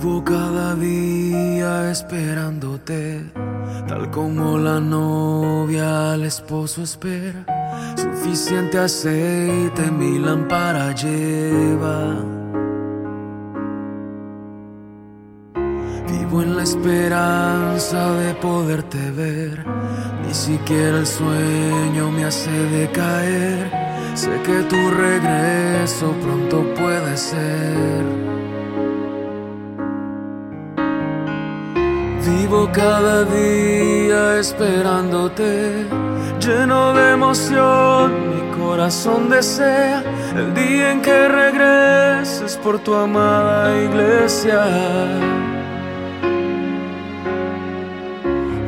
Vivo cada día esperándote, tal como la novia al esposo espera. Suficiente aceite mi lámpara lleva. Vivo en la esperanza de poderte ver. Ni siquiera el sueño me hace decaer. Sé que tu regreso pronto puede ser. Vivo cada día esperándote, lleno de emoción, mi corazón desea el día en que regreses por tu amada iglesia.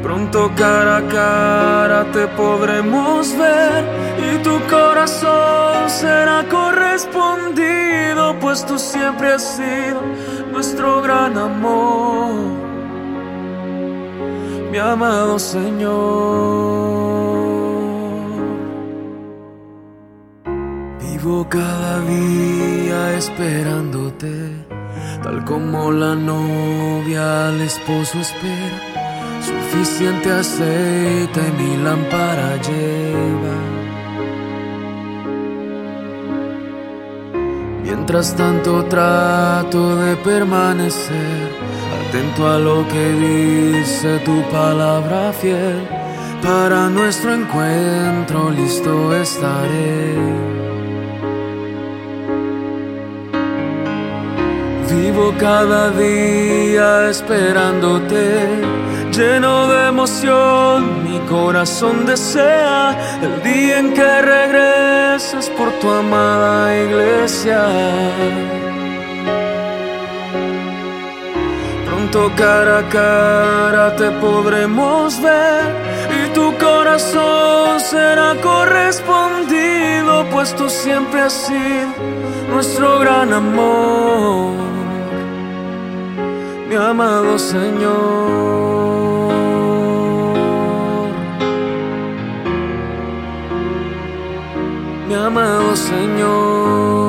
Pronto cara a cara te podremos ver y tu corazón será correspondido, pues tú siempre has sido nuestro gran amor mi amado Señor. Vivo cada día esperándote, tal como la novia al esposo espera. Suficiente aceite mi lámpara lleva. Mientras tanto trato de permanecer atento a lo que dice tu palabra fiel. Para nuestro encuentro listo estaré. Vivo cada día esperándote, lleno de emoción, mi corazón desea el día en que regreses por tu amada iglesia. Pronto cara a cara te podremos ver y tu corazón será correspondido, pues tú siempre has sido nuestro gran amor, mi amado Señor. Mi amado Señor.